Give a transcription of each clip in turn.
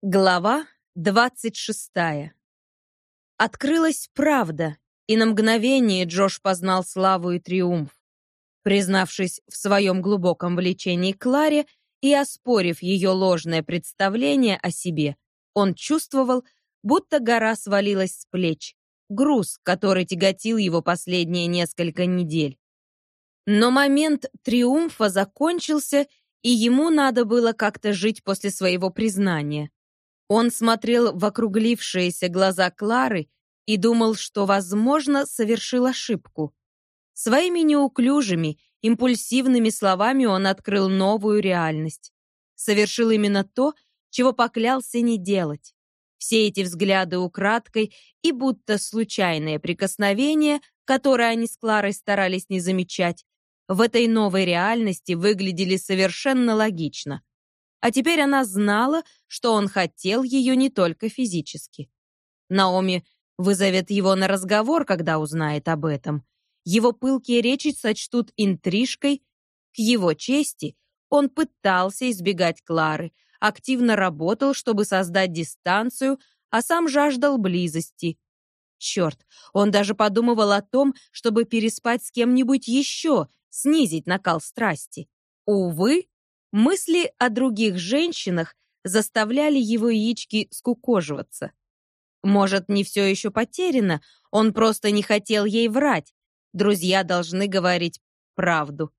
Глава двадцать шестая. Открылась правда, и на мгновение Джош познал славу и триумф. Признавшись в своем глубоком влечении к Кларе и оспорив ее ложное представление о себе, он чувствовал, будто гора свалилась с плеч, груз, который тяготил его последние несколько недель. Но момент триумфа закончился, и ему надо было как-то жить после своего признания. Он смотрел в округлившиеся глаза Клары и думал, что, возможно, совершил ошибку. Своими неуклюжими, импульсивными словами он открыл новую реальность. Совершил именно то, чего поклялся не делать. Все эти взгляды украдкой и будто случайные прикосновения, которые они с Кларой старались не замечать, в этой новой реальности выглядели совершенно логично. А теперь она знала, что он хотел ее не только физически. Наоми вызовет его на разговор, когда узнает об этом. Его пылкие речи сочтут интрижкой. К его чести он пытался избегать Клары, активно работал, чтобы создать дистанцию, а сам жаждал близости. Черт, он даже подумывал о том, чтобы переспать с кем-нибудь еще, снизить накал страсти. Увы, Мысли о других женщинах заставляли его яички скукоживаться. Может, не все еще потеряно, он просто не хотел ей врать. Друзья должны говорить правду.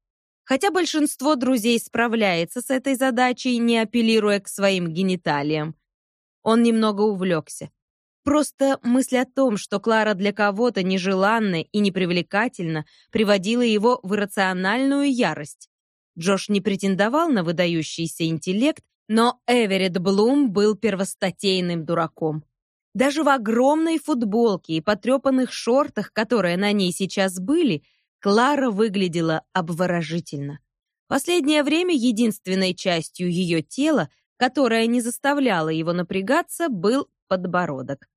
Хотя большинство друзей справляется с этой задачей, не апеллируя к своим гениталиям. Он немного увлекся. Просто мысль о том, что Клара для кого-то нежеланна и непривлекательна, приводила его в иррациональную ярость. Джош не претендовал на выдающийся интеллект, но Эверетт Блум был первостатейным дураком. Даже в огромной футболке и потрепанных шортах, которые на ней сейчас были, Клара выглядела обворожительно. Последнее время единственной частью ее тела, которая не заставляла его напрягаться, был подбородок.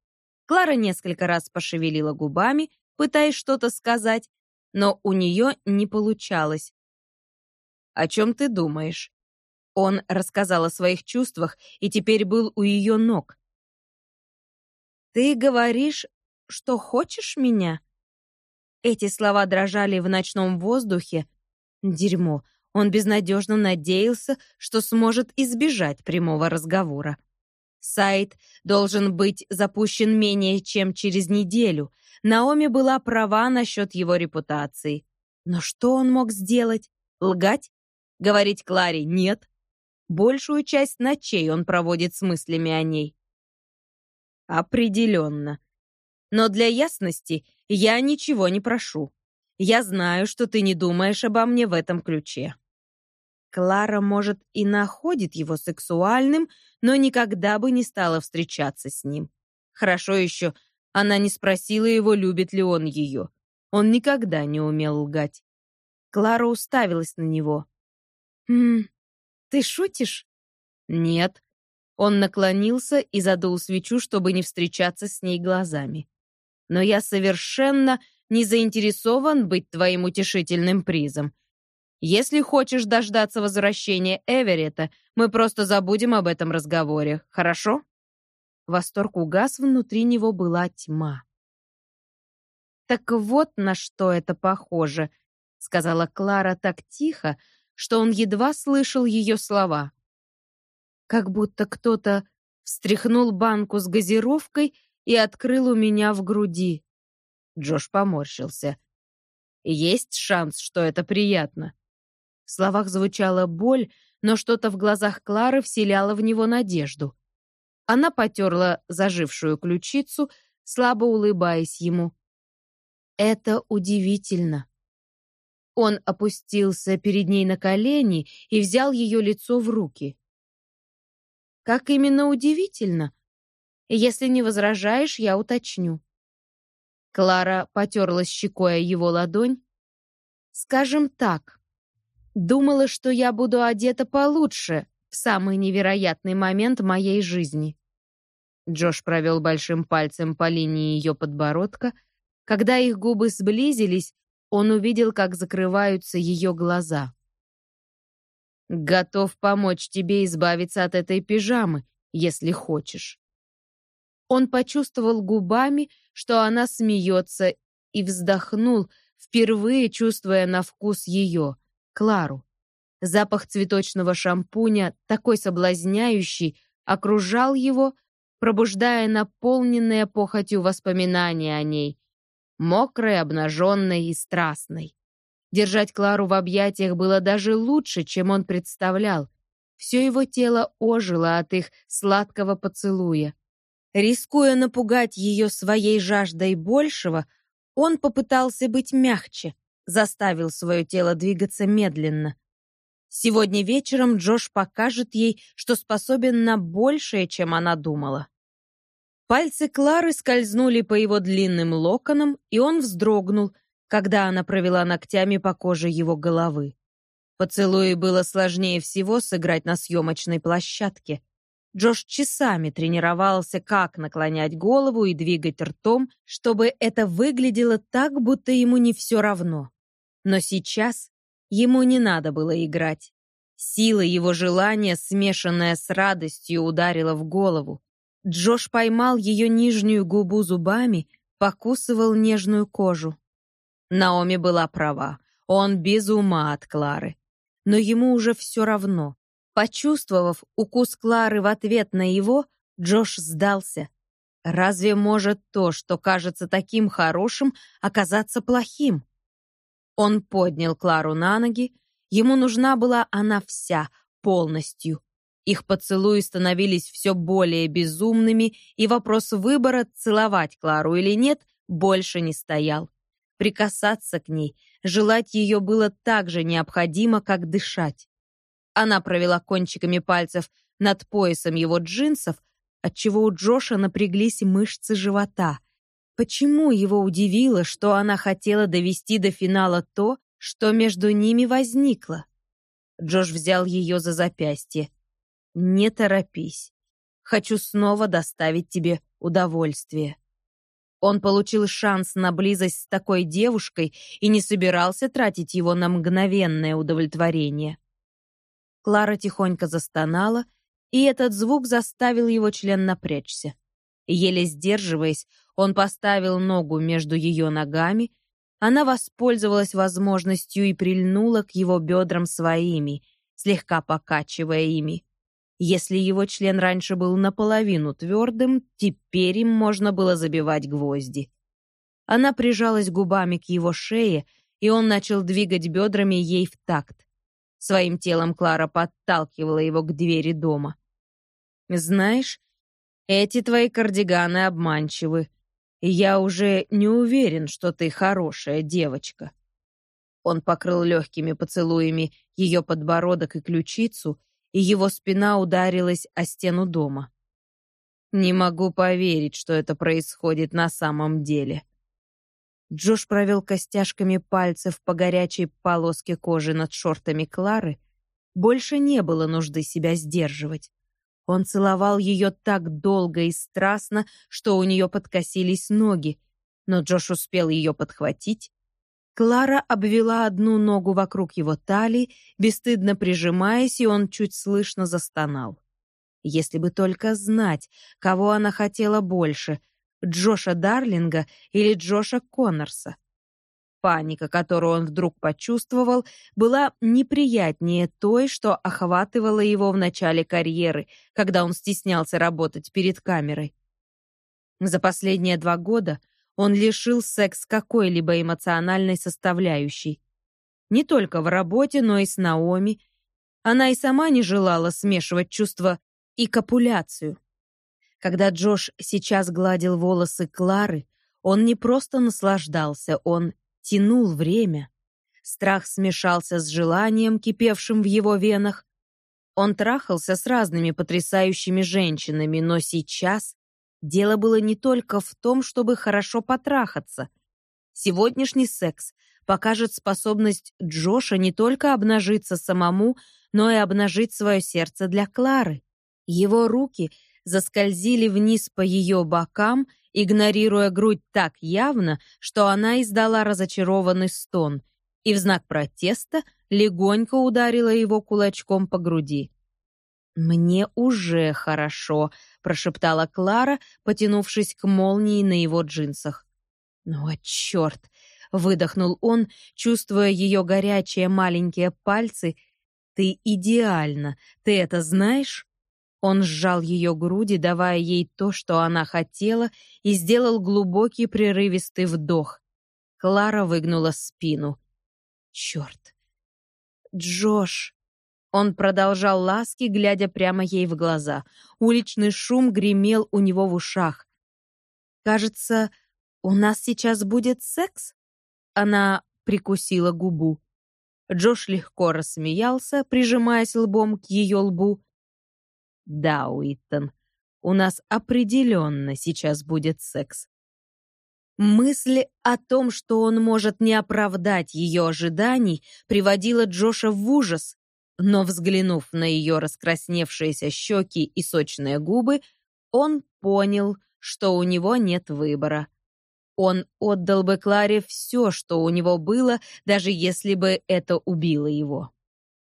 Клара несколько раз пошевелила губами, пытаясь что-то сказать, но у нее не получалось. О чем ты думаешь?» Он рассказал о своих чувствах и теперь был у ее ног. «Ты говоришь, что хочешь меня?» Эти слова дрожали в ночном воздухе. Дерьмо. Он безнадежно надеялся, что сможет избежать прямого разговора. Сайт должен быть запущен менее чем через неделю. Наоми была права насчет его репутации. Но что он мог сделать? Лгать? Говорить Кларе «нет». Большую часть ночей он проводит с мыслями о ней. Определенно. Но для ясности я ничего не прошу. Я знаю, что ты не думаешь обо мне в этом ключе. Клара, может, и находит его сексуальным, но никогда бы не стала встречаться с ним. Хорошо еще, она не спросила его, любит ли он ее. Он никогда не умел лгать. Клара уставилась на него. «Хм, ты шутишь?» «Нет». Он наклонился и задул свечу, чтобы не встречаться с ней глазами. «Но я совершенно не заинтересован быть твоим утешительным призом. Если хочешь дождаться возвращения Эверетта, мы просто забудем об этом разговоре, хорошо?» Восторг угас, внутри него была тьма. «Так вот на что это похоже», — сказала Клара так тихо, что он едва слышал ее слова. Как будто кто-то встряхнул банку с газировкой и открыл у меня в груди. Джош поморщился. Есть шанс, что это приятно. В словах звучала боль, но что-то в глазах Клары вселяло в него надежду. Она потерла зажившую ключицу, слабо улыбаясь ему. «Это удивительно. Он опустился перед ней на колени и взял ее лицо в руки. Как именно удивительно. Если не возражаешь, я уточню. Клара потерлась щекой его ладонь. Скажем так, думала, что я буду одета получше в самый невероятный момент моей жизни. Джош провел большим пальцем по линии ее подбородка. Когда их губы сблизились, он увидел, как закрываются ее глаза. «Готов помочь тебе избавиться от этой пижамы, если хочешь. Он почувствовал губами, что она смеется, и вздохнул, впервые чувствуя на вкус ее, Клару. Запах цветочного шампуня, такой соблазняющий, окружал его, пробуждая наполненные похотью воспоминания о ней, мокрой, обнаженной и страстной. Держать Клару в объятиях было даже лучше, чем он представлял. Все его тело ожило от их сладкого поцелуя. Рискуя напугать ее своей жаждой большего, он попытался быть мягче, заставил свое тело двигаться медленно. Сегодня вечером Джош покажет ей, что способен на большее, чем она думала. Пальцы Клары скользнули по его длинным локонам, и он вздрогнул, когда она провела ногтями по коже его головы. Поцелуи было сложнее всего сыграть на съемочной площадке. Джош часами тренировался, как наклонять голову и двигать ртом, чтобы это выглядело так, будто ему не все равно. Но сейчас ему не надо было играть. Сила его желания, смешанная с радостью, ударила в голову. Джош поймал ее нижнюю губу зубами, покусывал нежную кожу. Наоми была права. Он без ума от Клары. Но ему уже все равно. Почувствовав укус Клары в ответ на его, Джош сдался. Разве может то, что кажется таким хорошим, оказаться плохим? Он поднял Клару на ноги. Ему нужна была она вся, полностью. Их поцелуи становились все более безумными, и вопрос выбора, целовать Клару или нет, больше не стоял. Прикасаться к ней, желать ее было так же необходимо, как дышать. Она провела кончиками пальцев над поясом его джинсов, отчего у Джоша напряглись мышцы живота. Почему его удивило, что она хотела довести до финала то, что между ними возникло? Джош взял ее за запястье. «Не торопись. Хочу снова доставить тебе удовольствие». Он получил шанс на близость с такой девушкой и не собирался тратить его на мгновенное удовлетворение. Клара тихонько застонала, и этот звук заставил его член напрячься. Еле сдерживаясь, он поставил ногу между ее ногами, она воспользовалась возможностью и прильнула к его бедрам своими, слегка покачивая ими. Если его член раньше был наполовину твердым, теперь им можно было забивать гвозди. Она прижалась губами к его шее, и он начал двигать бедрами ей в такт. Своим телом Клара подталкивала его к двери дома. «Знаешь, эти твои кардиганы обманчивы, я уже не уверен, что ты хорошая девочка». Он покрыл легкими поцелуями ее подбородок и ключицу, и его спина ударилась о стену дома. Не могу поверить, что это происходит на самом деле. Джош провел костяшками пальцев по горячей полоске кожи над шортами Клары. Больше не было нужды себя сдерживать. Он целовал ее так долго и страстно, что у нее подкосились ноги, но Джош успел ее подхватить, Клара обвела одну ногу вокруг его талии, бесстыдно прижимаясь, и он чуть слышно застонал. Если бы только знать, кого она хотела больше — Джоша Дарлинга или Джоша Коннорса. Паника, которую он вдруг почувствовал, была неприятнее той, что охватывала его в начале карьеры, когда он стеснялся работать перед камерой. За последние два года он лишил секс какой-либо эмоциональной составляющей. Не только в работе, но и с Наоми. Она и сама не желала смешивать чувства и копуляцию. Когда Джош сейчас гладил волосы Клары, он не просто наслаждался, он тянул время. Страх смешался с желанием, кипевшим в его венах. Он трахался с разными потрясающими женщинами, но сейчас Дело было не только в том, чтобы хорошо потрахаться. Сегодняшний секс покажет способность Джоша не только обнажиться самому, но и обнажить свое сердце для Клары. Его руки заскользили вниз по ее бокам, игнорируя грудь так явно, что она издала разочарованный стон и в знак протеста легонько ударила его кулачком по груди. «Мне уже хорошо», — прошептала Клара, потянувшись к молнии на его джинсах. «Ну, а черт!» — выдохнул он, чувствуя ее горячие маленькие пальцы. «Ты идеальна, ты это знаешь?» Он сжал ее груди, давая ей то, что она хотела, и сделал глубокий прерывистый вдох. Клара выгнула спину. «Черт!» «Джош!» Он продолжал ласки, глядя прямо ей в глаза. Уличный шум гремел у него в ушах. «Кажется, у нас сейчас будет секс?» Она прикусила губу. Джош легко рассмеялся, прижимаясь лбом к ее лбу. «Да, Уиттон, у нас определенно сейчас будет секс». Мысль о том, что он может не оправдать ее ожиданий, приводила Джоша в ужас но, взглянув на ее раскрасневшиеся щеки и сочные губы, он понял, что у него нет выбора. Он отдал бы Кларе все, что у него было, даже если бы это убило его.